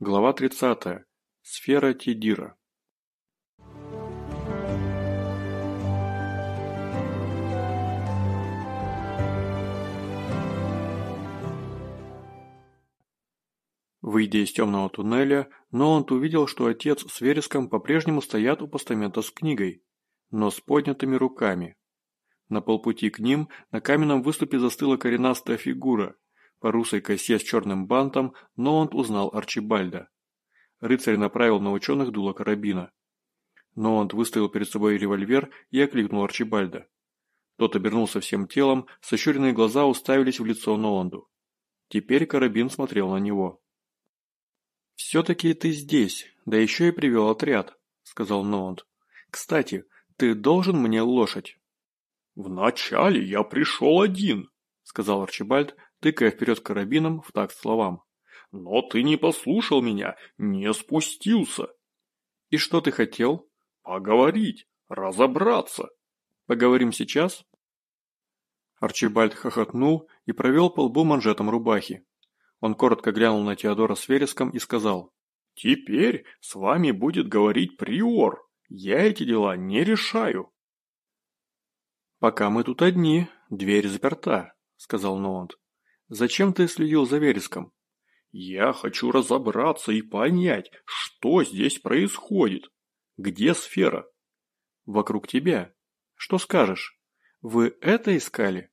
Глава 30. Сфера Тидира. Выйдя из темного туннеля, Ноланд увидел, что отец с Вереском по-прежнему стоят у постамента с книгой, но с поднятыми руками. На полпути к ним на каменном выступе застыла коренастая фигура – по русой косе с черным бантом Ноланд узнал Арчибальда. Рыцарь направил на ученых дуло карабина. Ноланд выставил перед собой револьвер и окликнул Арчибальда. Тот обернулся всем телом, сощуренные глаза уставились в лицо Ноланду. Теперь карабин смотрел на него. «Все-таки ты здесь, да еще и привел отряд», — сказал Ноланд. «Кстати, ты должен мне лошадь». «Вначале я пришел один», — сказал Арчибальд, тыкая вперед карабином в такт словам. «Но ты не послушал меня, не спустился». «И что ты хотел?» «Поговорить, разобраться». «Поговорим сейчас?» Арчибальд хохотнул и провел по лбу манжетом рубахи. Он коротко глянул на Теодора с вереском и сказал. «Теперь с вами будет говорить приор. Я эти дела не решаю». «Пока мы тут одни, дверь заперта», — сказал Ноланд. Зачем ты следил за вереском? Я хочу разобраться и понять, что здесь происходит. Где сфера? Вокруг тебя. Что скажешь? Вы это искали?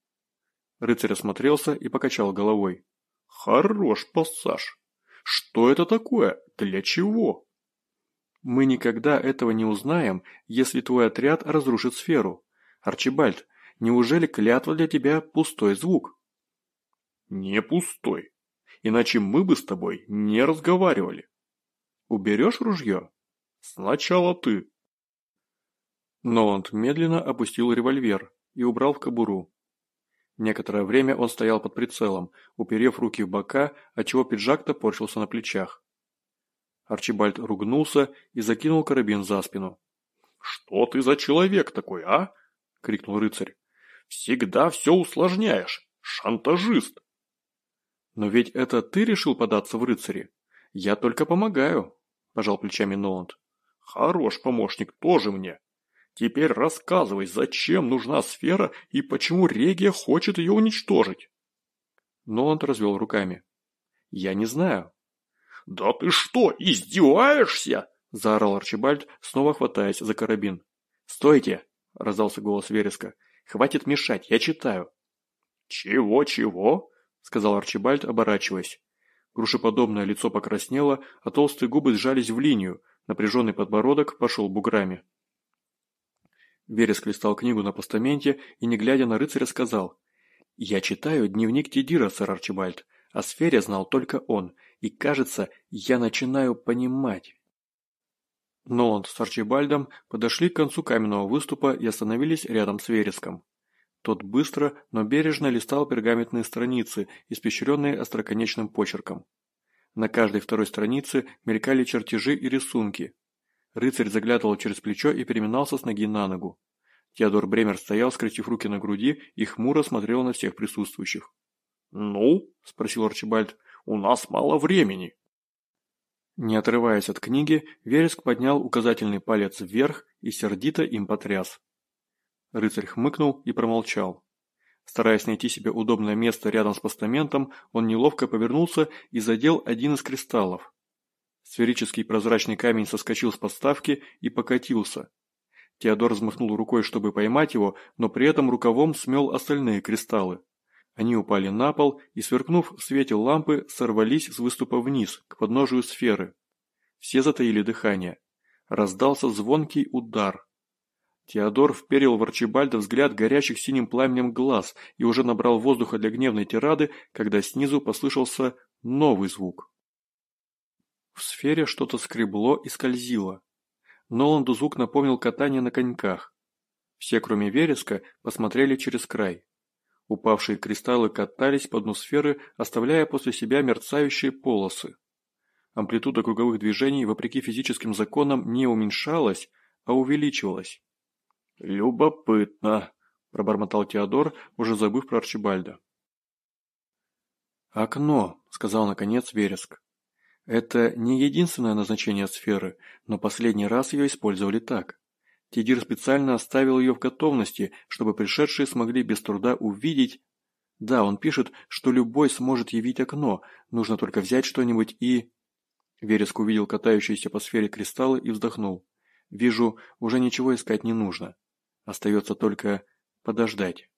Рыцарь осмотрелся и покачал головой. Хорош пассаж. Что это такое? Для чего? Мы никогда этого не узнаем, если твой отряд разрушит сферу. Арчибальд, неужели клятва для тебя пустой звук? Не пустой. Иначе мы бы с тобой не разговаривали. Уберешь ружье? Сначала ты. Ноланд медленно опустил револьвер и убрал в кобуру. Некоторое время он стоял под прицелом, уперев руки в бока, отчего пиджак топорщился на плечах. Арчибальд ругнулся и закинул карабин за спину. «Что ты за человек такой, а?» — крикнул рыцарь. «Всегда все усложняешь. Шантажист!» «Но ведь это ты решил податься в рыцари? Я только помогаю», – пожал плечами Ноланд. «Хорош помощник тоже мне. Теперь рассказывай, зачем нужна сфера и почему Регия хочет ее уничтожить?» Ноланд развел руками. «Я не знаю». «Да ты что, издеваешься?» – заорал Арчибальд, снова хватаясь за карабин. «Стойте!» – раздался голос Вереска. «Хватит мешать, я читаю». «Чего-чего?» Сказал Арчибальд, оборачиваясь. Грушеподобное лицо покраснело, а толстые губы сжались в линию, напряженный подбородок пошел буграми. Вереск листал книгу на постаменте и, не глядя на рыцаря, сказал «Я читаю дневник Тедира, сэр Арчибальд. О сфере знал только он, и, кажется, я начинаю понимать». Ноланд с Арчибальдом подошли к концу каменного выступа и остановились рядом с Вереском. Тот быстро, но бережно листал пергаментные страницы, испещренные остроконечным почерком. На каждой второй странице мелькали чертежи и рисунки. Рыцарь заглядывал через плечо и переминался с ноги на ногу. Теодор Бремер стоял, скрестив руки на груди, и хмуро смотрел на всех присутствующих. «Ну?» – спросил Арчибальд. «У нас мало времени». Не отрываясь от книги, Вереск поднял указательный палец вверх и сердито им потряс. Рыцарь хмыкнул и промолчал. Стараясь найти себе удобное место рядом с постаментом, он неловко повернулся и задел один из кристаллов. Сферический прозрачный камень соскочил с подставки и покатился. Теодор взмахнул рукой, чтобы поймать его, но при этом рукавом смел остальные кристаллы. Они упали на пол и, сверкнув в свете лампы, сорвались с выступа вниз, к подножию сферы. Все затаили дыхание. Раздался звонкий удар. Теодор вперил в Арчибальда взгляд горящих синим пламенем глаз и уже набрал воздуха для гневной тирады, когда снизу послышался новый звук. В сфере что-то скребло и скользило. Ноланду звук напомнил катание на коньках. Все, кроме вереска, посмотрели через край. Упавшие кристаллы катались по дну сферы, оставляя после себя мерцающие полосы. Амплитуда круговых движений, вопреки физическим законам, не уменьшалась, а увеличивалась. «Любопытно», – пробормотал Теодор, уже забыв про Арчибальда. «Окно», – сказал наконец Вереск. Это не единственное назначение сферы, но последний раз ее использовали так. Тидир специально оставил ее в готовности, чтобы пришедшие смогли без труда увидеть... Да, он пишет, что любой сможет явить окно, нужно только взять что-нибудь и... Вереск увидел катающиеся по сфере кристаллы и вздохнул. Вижу, уже ничего искать не нужно. Остается только подождать.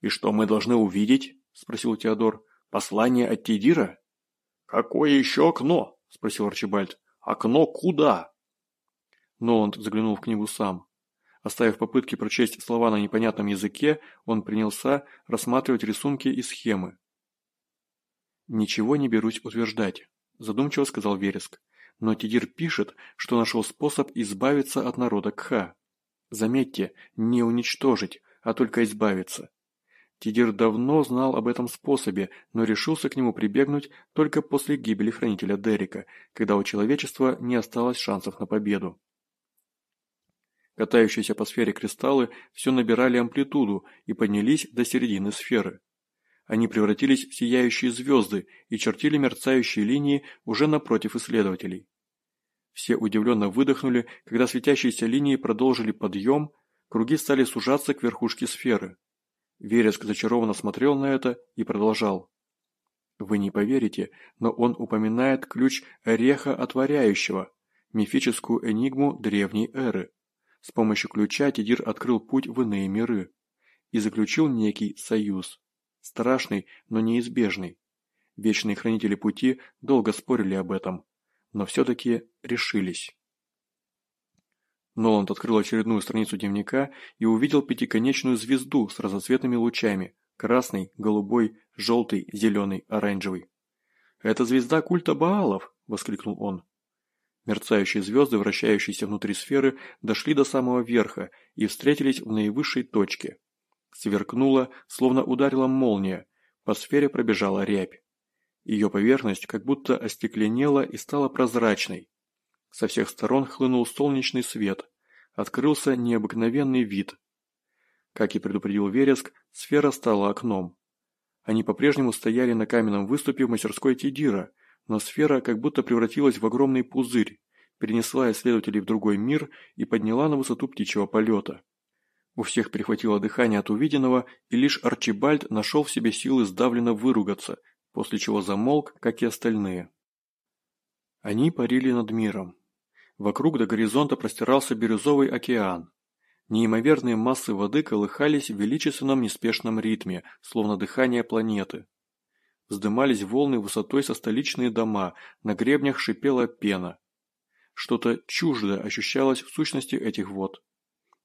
«И что мы должны увидеть?» – спросил Теодор. «Послание от Тидира?» «Какое еще окно?» – спросил Арчибальд. «Окно куда?» Ноланд заглянул в книгу сам. Оставив попытки прочесть слова на непонятном языке, он принялся рассматривать рисунки и схемы. «Ничего не берусь утверждать», – задумчиво сказал Вереск. «Но Тидир пишет, что нашел способ избавиться от народа Кха. Заметьте, не уничтожить, а только избавиться. Тидир давно знал об этом способе, но решился к нему прибегнуть только после гибели хранителя Дерека, когда у человечества не осталось шансов на победу. Катающиеся по сфере кристаллы все набирали амплитуду и поднялись до середины сферы. Они превратились в сияющие звезды и чертили мерцающие линии уже напротив исследователей. Все удивленно выдохнули, когда светящиеся линии продолжили подъем, круги стали сужаться к верхушке сферы. Вереск зачарованно смотрел на это и продолжал. Вы не поверите, но он упоминает ключ ореха отворяющего, мифическую энигму древней эры. С помощью ключа Тидир открыл путь в иные миры и заключил некий союз. Страшный, но неизбежный. Вечные хранители пути долго спорили об этом, но все-таки решились. Ноланд открыл очередную страницу дневника и увидел пятиконечную звезду с разноцветными лучами – красный, голубой, желтый, зеленый, оранжевый. «Это звезда культа Баалов!» – воскликнул он. Мерцающие звезды, вращающиеся внутри сферы, дошли до самого верха и встретились в наивысшей точке. Сверкнула, словно ударила молния, по сфере пробежала рябь. Ее поверхность как будто остекленела и стала прозрачной. Со всех сторон хлынул солнечный свет. Открылся необыкновенный вид. Как и предупредил Вереск, сфера стала окном. Они по-прежнему стояли на каменном выступе в мастерской Тидира, но сфера как будто превратилась в огромный пузырь, перенесла исследователей в другой мир и подняла на высоту птичьего полета. У всех перехватило дыхание от увиденного, и лишь Арчибальд нашел в себе силы сдавленно выругаться, после чего замолк, как и остальные. Они парили над миром. Вокруг до горизонта простирался бирюзовый океан. Неимоверные массы воды колыхались в величественном неспешном ритме, словно дыхание планеты. Вздымались волны высотой со столичные дома, на гребнях шипела пена. Что-то чуждое ощущалось в сущности этих вод.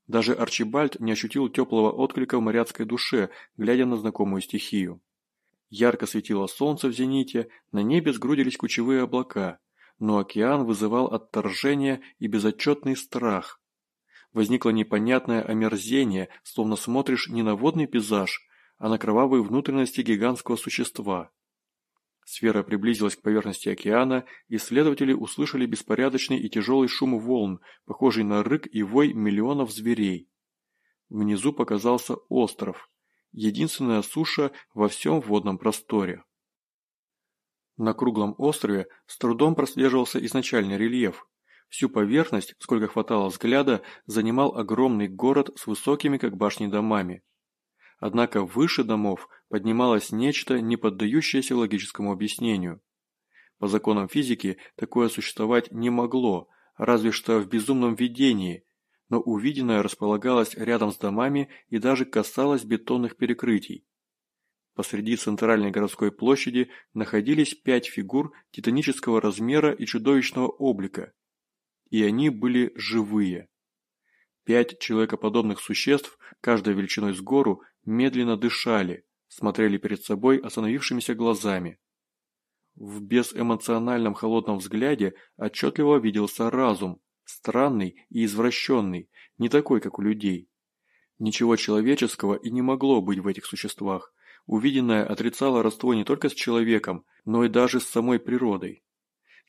Даже Арчибальд не ощутил теплого отклика в моряцкой душе, глядя на знакомую стихию. Ярко светило солнце в зените, на небе сгрудились кучевые облака – но океан вызывал отторжение и безотчетный страх. Возникло непонятное омерзение, словно смотришь не на водный пейзаж, а на кровавые внутренности гигантского существа. Сфера приблизилась к поверхности океана, и исследователи услышали беспорядочный и тяжелый шум волн, похожий на рык и вой миллионов зверей. Внизу показался остров, единственная суша во всем водном просторе. На круглом острове с трудом прослеживался изначальный рельеф. Всю поверхность, сколько хватало взгляда, занимал огромный город с высокими как башни домами. Однако выше домов поднималось нечто, не поддающееся логическому объяснению. По законам физики такое существовать не могло, разве что в безумном видении, но увиденное располагалось рядом с домами и даже касалось бетонных перекрытий. Посреди центральной городской площади находились пять фигур титанического размера и чудовищного облика. И они были живые. Пять человекоподобных существ, каждая величиной с гору, медленно дышали, смотрели перед собой остановившимися глазами. В безэмоциональном холодном взгляде отчетливо виделся разум, странный и извращенный, не такой, как у людей. Ничего человеческого и не могло быть в этих существах, Увиденное отрицало родство не только с человеком, но и даже с самой природой.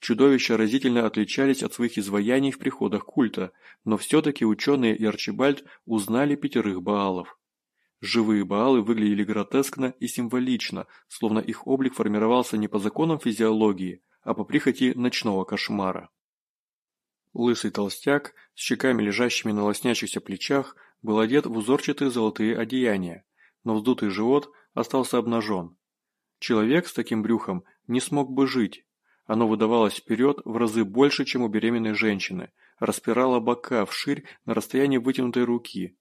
Чудовища разительно отличались от своих изваяний в приходах культа, но все-таки ученые и Арчибальд узнали пятерых Баалов. Живые Баалы выглядели гротескно и символично, словно их облик формировался не по законам физиологии, а по прихоти ночного кошмара. Лысый толстяк, с щеками лежащими на лоснящихся плечах, был одет в узорчатые золотые одеяния, но вздутый живот остался обнажен. Человек с таким брюхом не смог бы жить. Оно выдавалось вперед в разы больше, чем у беременной женщины, распирало бока вширь на расстоянии вытянутой руки.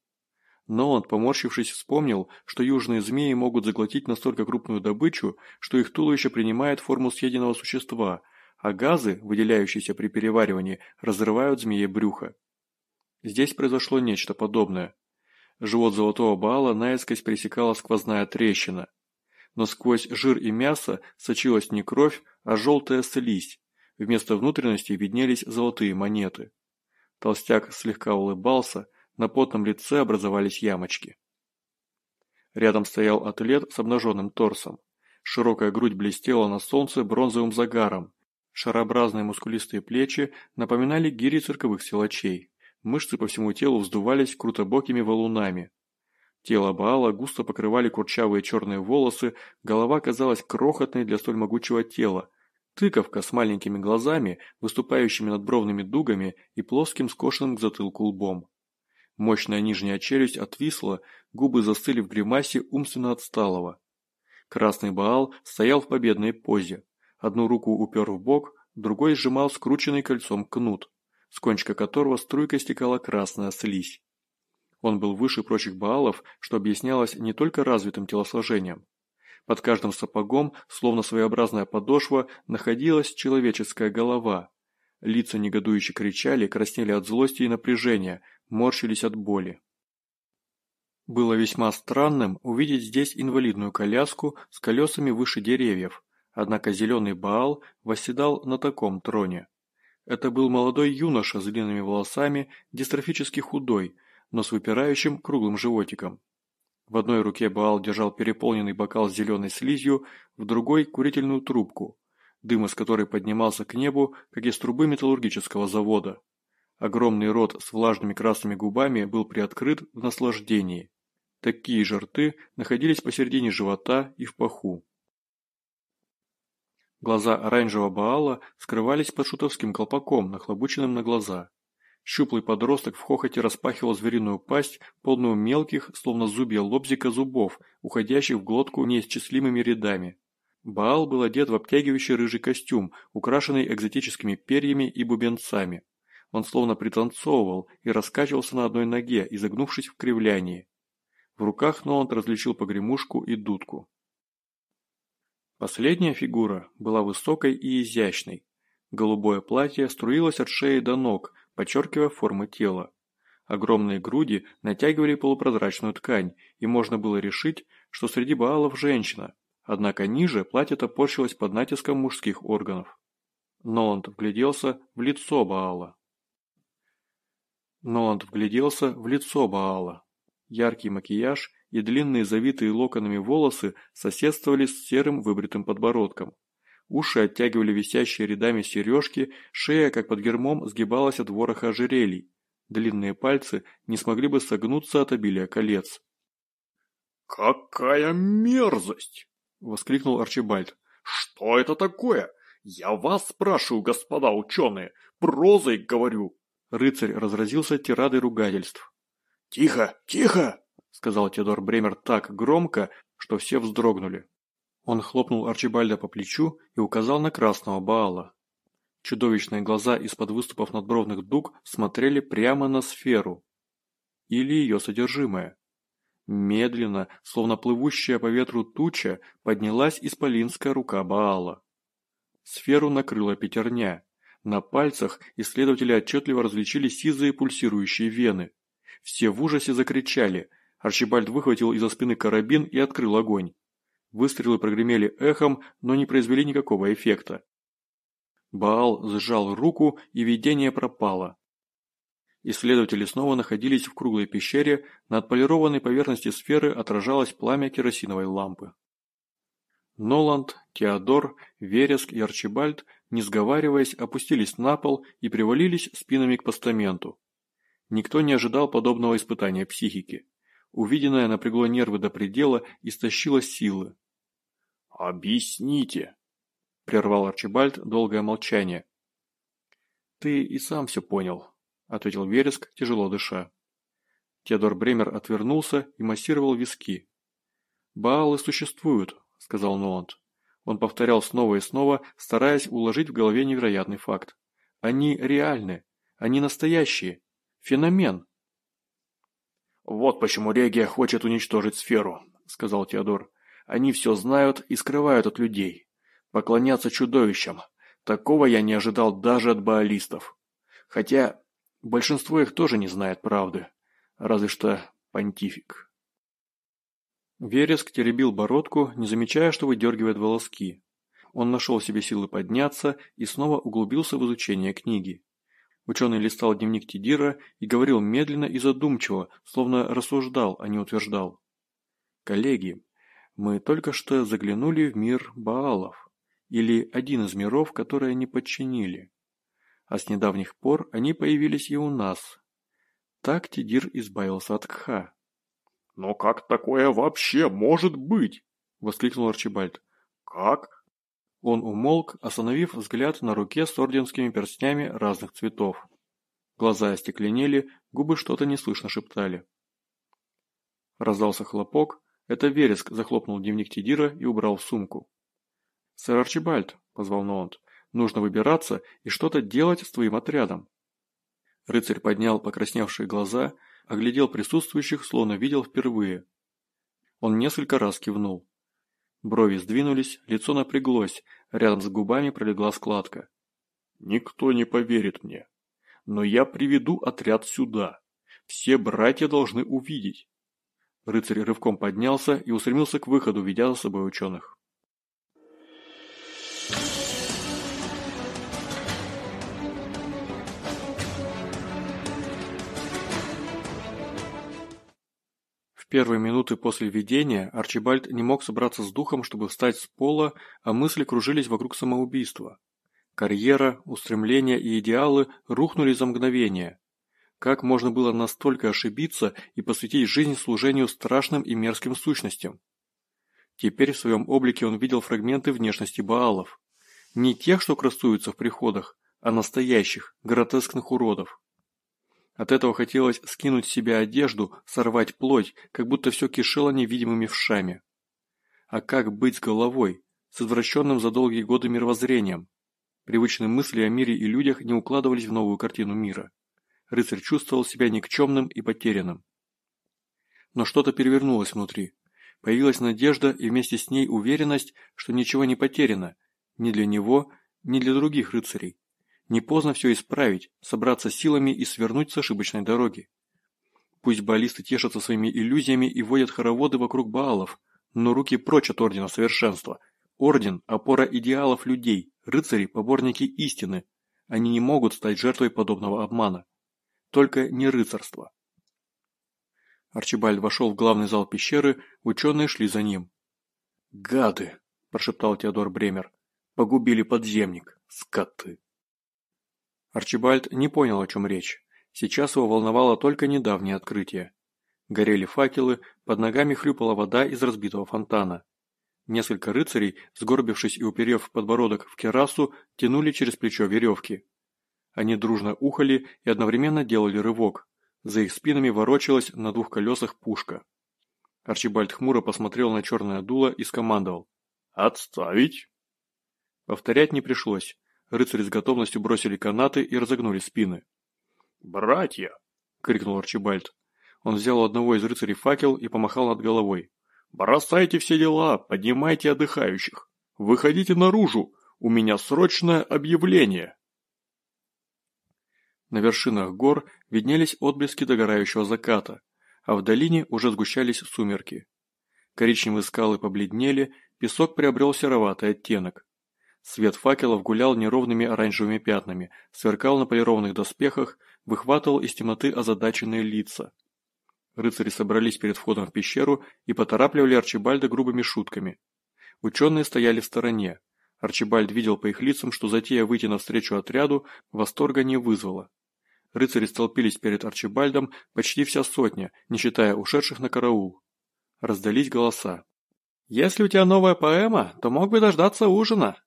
Но он, поморщившись, вспомнил, что южные змеи могут заглотить настолько крупную добычу, что их туловище принимает форму съеденного существа, а газы, выделяющиеся при переваривании, разрывают змее брюхо. Здесь произошло нечто подобное. Живот золотого Баала наискось пересекала сквозная трещина. Но сквозь жир и мясо сочилась не кровь, а желтая слизь. Вместо внутренности виднелись золотые монеты. Толстяк слегка улыбался, на потном лице образовались ямочки. Рядом стоял атлет с обнаженным торсом. Широкая грудь блестела на солнце бронзовым загаром. Шарообразные мускулистые плечи напоминали гири цирковых силачей. Мышцы по всему телу вздувались крутобокими валунами. Тело Баала густо покрывали курчавые черные волосы, голова казалась крохотной для столь могучего тела, Тыковка с маленькими глазами, выступающими над бровными дугами и плоским скошенным к затылку лбом. Мощная нижняя челюсть отвисла, губы застыли в гримасе умственно отсталого. Красный Баал стоял в победной позе. Одну руку упер в бок, другой сжимал скрученный кольцом кнут, с кончика которого струйкой стекала красная слизь. Он был выше прочих Баалов, что объяснялось не только развитым телосложением. Под каждым сапогом, словно своеобразная подошва, находилась человеческая голова. Лица негодующе кричали, краснели от злости и напряжения, морщились от боли. Было весьма странным увидеть здесь инвалидную коляску с колесами выше деревьев, однако зеленый Баал восседал на таком троне. Это был молодой юноша с длинными волосами, дистрофически худой, но с выпирающим круглым животиком. В одной руке Баал держал переполненный бокал с зеленой слизью, в другой – курительную трубку, дым из которой поднимался к небу, как из трубы металлургического завода. Огромный рот с влажными красными губами был приоткрыт в наслаждении. Такие же рты находились посередине живота и в паху. Глаза оранжевого Баала скрывались под шутовским колпаком, нахлобученным на глаза. Щуплый подросток в хохоте распахивал звериную пасть, полную мелких, словно зубья лобзика зубов, уходящих в глотку неисчислимыми рядами. Баал был одет в обтягивающий рыжий костюм, украшенный экзотическими перьями и бубенцами. Он словно пританцовывал и раскачивался на одной ноге, изогнувшись в кривлянии. В руках Ноланд различил погремушку и дудку. Последняя фигура была высокой и изящной. Голубое платье струилось от шеи до ног, подчеркивая формы тела. Огромные груди натягивали полупрозрачную ткань, и можно было решить, что среди баалов женщина, однако ниже платье топорщилось под натиском мужских органов. Ноланд вгляделся в лицо Баала. Ноланд вгляделся в лицо Баала. Яркий макияж и длинные завитые локонами волосы соседствовали с серым выбритым подбородком. Уши оттягивали висящие рядами сережки, шея, как под гермом, сгибалась от вороха ожерелий. Длинные пальцы не смогли бы согнуться от обилия колец. «Какая мерзость!» – воскликнул Арчибальд. «Что это такое? Я вас спрашиваю, господа ученые, прозой говорю!» Рыцарь разразился тирадой ругательств. «Тихо, тихо!» – сказал Теодор Бремер так громко, что все вздрогнули. Он хлопнул Арчибальда по плечу и указал на красного Баала. Чудовищные глаза из-под выступов надбровных дуг смотрели прямо на сферу. Или ее содержимое. Медленно, словно плывущая по ветру туча, поднялась исполинская рука Баала. Сферу накрыла пятерня. На пальцах исследователи отчетливо различили сизые пульсирующие вены. Все в ужасе закричали. Арчибальд выхватил из-за спины карабин и открыл огонь. Выстрелы прогремели эхом, но не произвели никакого эффекта. Баал сжал руку, и видение пропало. Исследователи снова находились в круглой пещере, на отполированной поверхности сферы отражалось пламя керосиновой лампы. Ноланд, Теодор, Вереск и Арчибальд, не сговариваясь, опустились на пол и привалились спинами к постаменту. Никто не ожидал подобного испытания психики. Увиденное напрягло нервы до предела, истощило силы. «Объясните!» – прервал Арчибальд долгое молчание. «Ты и сам все понял», – ответил Вереск, тяжело дыша. Теодор Бремер отвернулся и массировал виски. «Баалы существуют», – сказал Ноланд. Он повторял снова и снова, стараясь уложить в голове невероятный факт. «Они реальны. Они настоящие. Феномен». «Вот почему Регия хочет уничтожить сферу», – сказал Теодор. «Они все знают и скрывают от людей. Поклоняться чудовищам. Такого я не ожидал даже от баалистов. Хотя большинство их тоже не знает правды. Разве что понтифик». Вереск теребил бородку, не замечая, что выдергивает волоски. Он нашел себе силы подняться и снова углубился в изучение книги. Ученый листал дневник Тидира и говорил медленно и задумчиво, словно рассуждал, а не утверждал. «Коллеги, мы только что заглянули в мир Баалов, или один из миров, которые они подчинили. А с недавних пор они появились и у нас. Так Тидир избавился от Кха. «Но как такое вообще может быть?» – воскликнул Арчибальд. «Как?» Он умолк, остановив взгляд на руке с орденскими перстнями разных цветов. Глаза остекленели, губы что-то неслышно шептали. Раздался хлопок, это Вереск захлопнул дневник Тидира и убрал в сумку. «Сэр Арчибальд», – позвал Ноунд, – «нужно выбираться и что-то делать с твоим отрядом». Рыцарь поднял покрасневшие глаза – оглядел присутствующих, словно видел впервые. Он несколько раз кивнул. Брови сдвинулись, лицо напряглось, рядом с губами пролегла складка. «Никто не поверит мне. Но я приведу отряд сюда. Все братья должны увидеть». Рыцарь рывком поднялся и устремился к выходу, ведя за собой ученых. Первые минуты после видения Арчибальд не мог собраться с духом, чтобы встать с пола, а мысли кружились вокруг самоубийства. Карьера, устремления и идеалы рухнули за мгновение. Как можно было настолько ошибиться и посвятить жизнь служению страшным и мерзким сущностям? Теперь в своем облике он видел фрагменты внешности Баалов. Не тех, что красуются в приходах, а настоящих, гротескных уродов. От этого хотелось скинуть с себя одежду, сорвать плоть, как будто все кишело невидимыми вшами. А как быть с головой, с извращенным за долгие годы мировоззрением? Привычные мысли о мире и людях не укладывались в новую картину мира. Рыцарь чувствовал себя никчемным и потерянным. Но что-то перевернулось внутри. Появилась надежда и вместе с ней уверенность, что ничего не потеряно, ни для него, ни для других рыцарей. Не поздно все исправить, собраться силами и свернуть с ошибочной дороги. Пусть баллисты тешатся своими иллюзиями и водят хороводы вокруг Баалов, но руки прочь от Ордена Совершенства. Орден – опора идеалов людей, рыцари – поборники истины. Они не могут стать жертвой подобного обмана. Только не рыцарство. Арчибальд вошел в главный зал пещеры, ученые шли за ним. «Гады!» – прошептал Теодор Бремер. «Погубили подземник, скоты!» Арчибальд не понял, о чем речь. Сейчас его волновало только недавнее открытие. Горели факелы, под ногами хлюпала вода из разбитого фонтана. Несколько рыцарей, сгорбившись и уперев подбородок в керасу, тянули через плечо веревки. Они дружно ухали и одновременно делали рывок. За их спинами ворочалась на двух колесах пушка. Арчибальд хмуро посмотрел на черное дуло и скомандовал. «Отставить!» Повторять не пришлось. Рыцари с готовностью бросили канаты и разогнули спины. «Братья!» – крикнул Арчибальд. Он взял у одного из рыцарей факел и помахал над головой. «Бросайте все дела, поднимайте отдыхающих. Выходите наружу, у меня срочное объявление!» На вершинах гор виднелись отблески догорающего заката, а в долине уже сгущались сумерки. Коричневые скалы побледнели, песок приобрел сероватый оттенок. Свет факелов гулял неровными оранжевыми пятнами, сверкал на полированных доспехах, выхватывал из темноты озадаченные лица. Рыцари собрались перед входом в пещеру и поторапливали Арчибальда грубыми шутками. Ученые стояли в стороне. Арчибальд видел по их лицам, что затея выйти навстречу отряду восторга не вызвала. Рыцари столпились перед Арчибальдом почти вся сотня, не считая ушедших на караул. Раздались голоса. «Если у тебя новая поэма, то мог бы дождаться ужина»,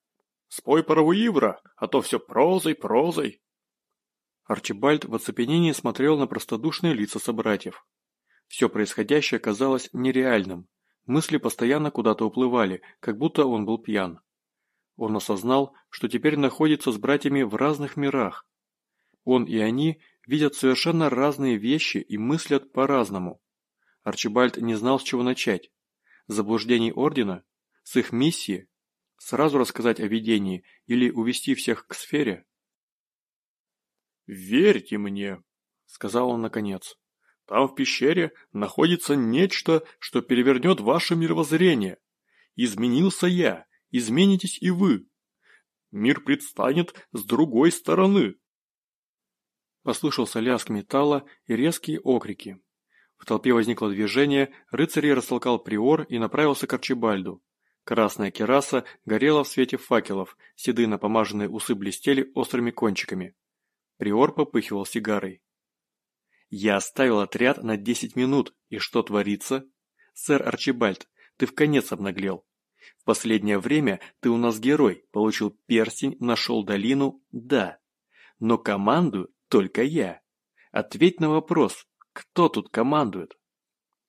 Спой парову Ивра, а то все прозой, прозой. Арчибальд в оцепенении смотрел на простодушные лица собратьев. Все происходящее казалось нереальным. Мысли постоянно куда-то уплывали, как будто он был пьян. Он осознал, что теперь находится с братьями в разных мирах. Он и они видят совершенно разные вещи и мыслят по-разному. Арчибальд не знал, с чего начать. Заблуждений Ордена? С их миссии? Сразу рассказать о видении или увести всех к сфере? «Верьте мне», — сказал он наконец. «Там в пещере находится нечто, что перевернет ваше мировоззрение. Изменился я, изменитесь и вы. Мир предстанет с другой стороны». Послышался лязг металла и резкие окрики. В толпе возникло движение, рыцарь растолкал приор и направился к Арчибальду. Красная кераса горела в свете факелов, седые напомаженные усы блестели острыми кончиками. Приор попыхивал сигарой. «Я оставил отряд на десять минут, и что творится? Сэр Арчибальд, ты в конец обнаглел. В последнее время ты у нас герой, получил перстень, нашел долину, да. Но командую только я. Ответь на вопрос, кто тут командует?»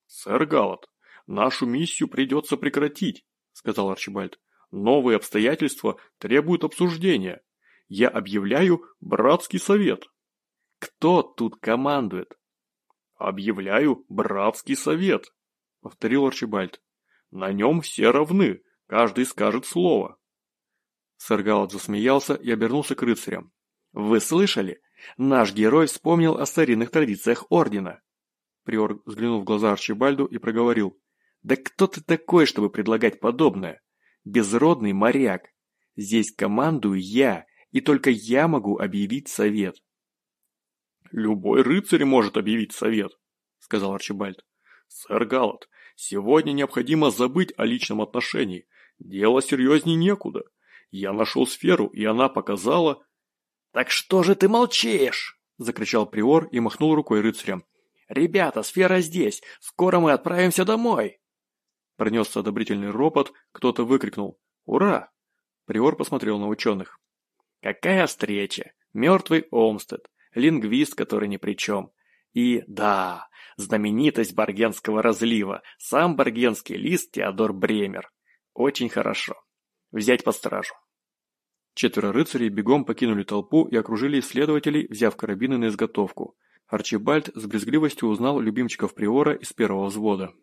«Сэр Галат, нашу миссию придется прекратить», — сказал Арчибальд. «Новые обстоятельства требуют обсуждения. Я объявляю братский совет. Кто тут командует? Объявляю братский совет, повторил Арчибальд. На нем все равны, каждый скажет слово. Сэр Галат засмеялся и обернулся к рыцарям. «Вы слышали? Наш герой вспомнил о старинных традициях Ордена». Приор взглянул в глаза Арчибальду и проговорил. «Да кто ты такой, чтобы предлагать подобное? Безродный моряк. Здесь командую я, и только я могу объявить совет. «Любой рыцарь может объявить совет», — сказал Арчибальд. «Сэр Галат, сегодня необходимо забыть о личном отношении. Дело серьезней некуда. Я нашел сферу, и она показала...» «Так что же ты молчишь?» — закричал Приор и махнул рукой рыцарям. «Ребята, сфера здесь! Скоро мы отправимся домой!» Пронесся одобрительный ропот, кто-то выкрикнул «Ура!». Приор посмотрел на ученых. Какая встреча! Мертвый Олмстед, лингвист, который ни при чем. И, да, знаменитость Баргенского разлива, сам Баргенский лист Теодор Бремер. Очень хорошо. Взять под стражу. Четверо рыцарей бегом покинули толпу и окружили исследователей, взяв карабины на изготовку. Арчибальд с брезгливостью узнал любимчиков Приора из первого взвода.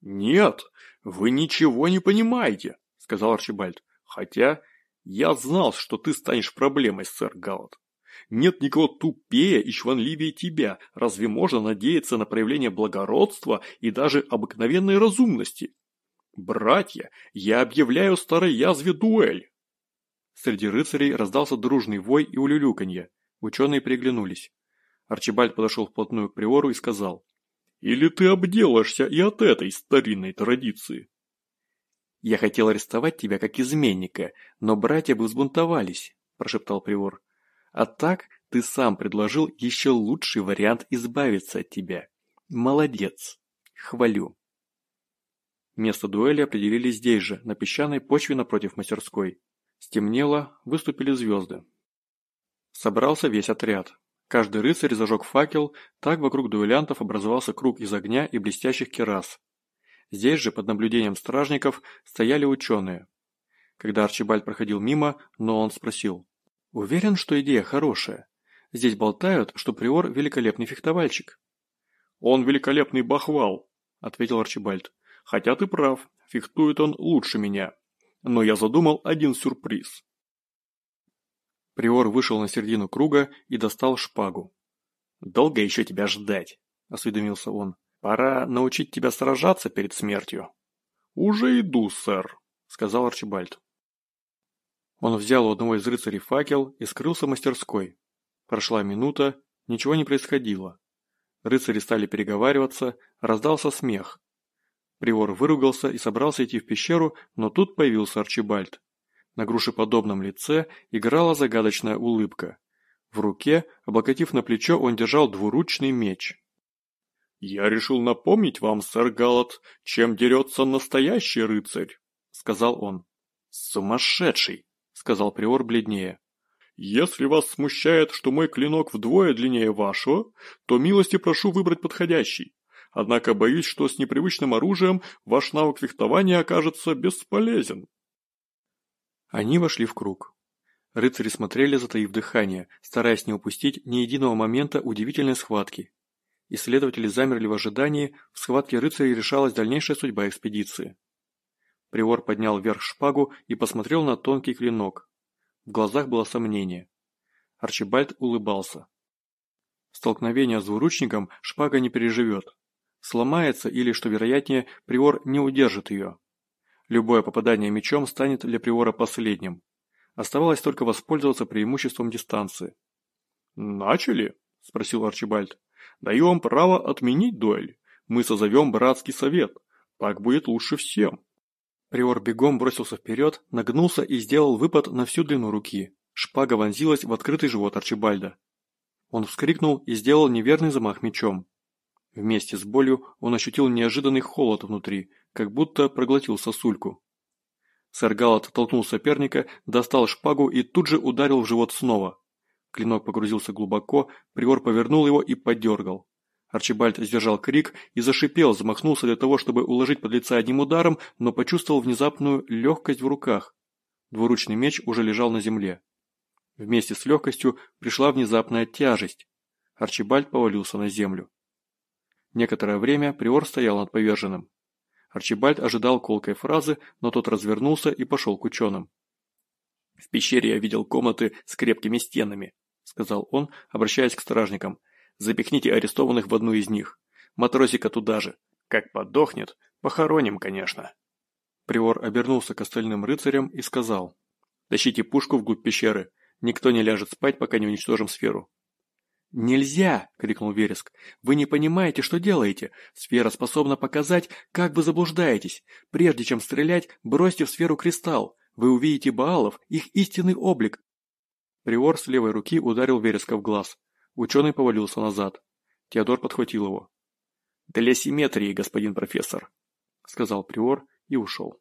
«Нет, вы ничего не понимаете», — сказал Арчибальд. «Хотя я знал, что ты станешь проблемой, сэр Галлот. Нет никого тупее и чванливее тебя. Разве можно надеяться на проявление благородства и даже обыкновенной разумности? Братья, я объявляю старой язве дуэль. Среди рыцарей раздался дружный вой и улюлюканье. Ученые приглянулись. Арчибальд подошел вплотную к приору и сказал. «Или ты обделаешься и от этой старинной традиции?» «Я хотел арестовать тебя как изменника, но братья бы взбунтовались», – прошептал Приор. «А так ты сам предложил еще лучший вариант избавиться от тебя. Молодец. Хвалю». Место дуэли определили здесь же, на песчаной почве напротив мастерской. Стемнело, выступили звезды. Собрался весь отряд. Каждый рыцарь зажег факел, так вокруг дуэлянтов образовался круг из огня и блестящих керас. Здесь же, под наблюдением стражников, стояли ученые. Когда Арчибальд проходил мимо, но он спросил. «Уверен, что идея хорошая. Здесь болтают, что Приор – великолепный фехтовальщик». «Он великолепный бахвал», – ответил Арчибальд. «Хотя ты прав, фехтует он лучше меня. Но я задумал один сюрприз». Приор вышел на середину круга и достал шпагу. «Долго еще тебя ждать?» – осведомился он. Пора научить тебя сражаться перед смертью. Уже иду, сэр, сказал Арчибальд. Он взял у одного из рыцарей факел и скрылся в мастерской. Прошла минута, ничего не происходило. Рыцари стали переговариваться, раздался смех. Приор выругался и собрался идти в пещеру, но тут появился Арчибальд. На грушеподобном лице играла загадочная улыбка. В руке, облокотив на плечо, он держал двуручный меч. «Я решил напомнить вам, сэр Галат, чем дерется настоящий рыцарь», — сказал он. «Сумасшедший», — сказал Приор бледнее. «Если вас смущает, что мой клинок вдвое длиннее вашего, то милости прошу выбрать подходящий. Однако боюсь, что с непривычным оружием ваш навык фехтования окажется бесполезен». Они вошли в круг. Рыцари смотрели, затаив дыхание, стараясь не упустить ни единого момента удивительной схватки. Исследователи замерли в ожидании, в схватке рыцарей решалась дальнейшая судьба экспедиции. Приор поднял вверх шпагу и посмотрел на тонкий клинок. В глазах было сомнение. Арчибальд улыбался. Столкновение с двуручником шпага не переживет. Сломается или, что вероятнее, Приор не удержит ее. Любое попадание мечом станет для Приора последним. Оставалось только воспользоваться преимуществом дистанции. «Начали?» – спросил Арчибальд. «Даю вам право отменить дуэль. Мы созовем братский совет. Так будет лучше всем». Приор бегом бросился вперед, нагнулся и сделал выпад на всю длину руки. Шпага вонзилась в открытый живот Арчибальда. Он вскрикнул и сделал неверный замах мечом. Вместе с болью он ощутил неожиданный холод внутри, как будто проглотил сосульку. Сэр Галат толкнул соперника, достал шпагу и тут же ударил в живот снова. Клинок погрузился глубоко, Приор повернул его и подергал. Арчибальд сдержал крик и зашипел, замахнулся для того, чтобы уложить подлеца одним ударом, но почувствовал внезапную легкость в руках. Двуручный меч уже лежал на земле. Вместе с легкостью пришла внезапная тяжесть. Арчибальд повалился на землю. Некоторое время Приор стоял над поверженным. Арчибальд ожидал колкой фразы, но тот развернулся и пошел к ученым. «В пещере я видел комнаты с крепкими стенами», — сказал он, обращаясь к стражникам. «Запихните арестованных в одну из них. Матросика туда же. Как подохнет, похороним, конечно». Приор обернулся к остальным рыцарям и сказал. «Тащите пушку вглубь пещеры. Никто не ляжет спать, пока не уничтожим сферу. «Нельзя!» – крикнул Вереск. «Вы не понимаете, что делаете. Сфера способна показать, как вы заблуждаетесь. Прежде чем стрелять, бросьте в сферу кристалл. Вы увидите Баалов, их истинный облик». Приор с левой руки ударил Вереска в глаз. Ученый повалился назад. Теодор подхватил его. «Для симметрии, господин профессор», – сказал Приор и ушел.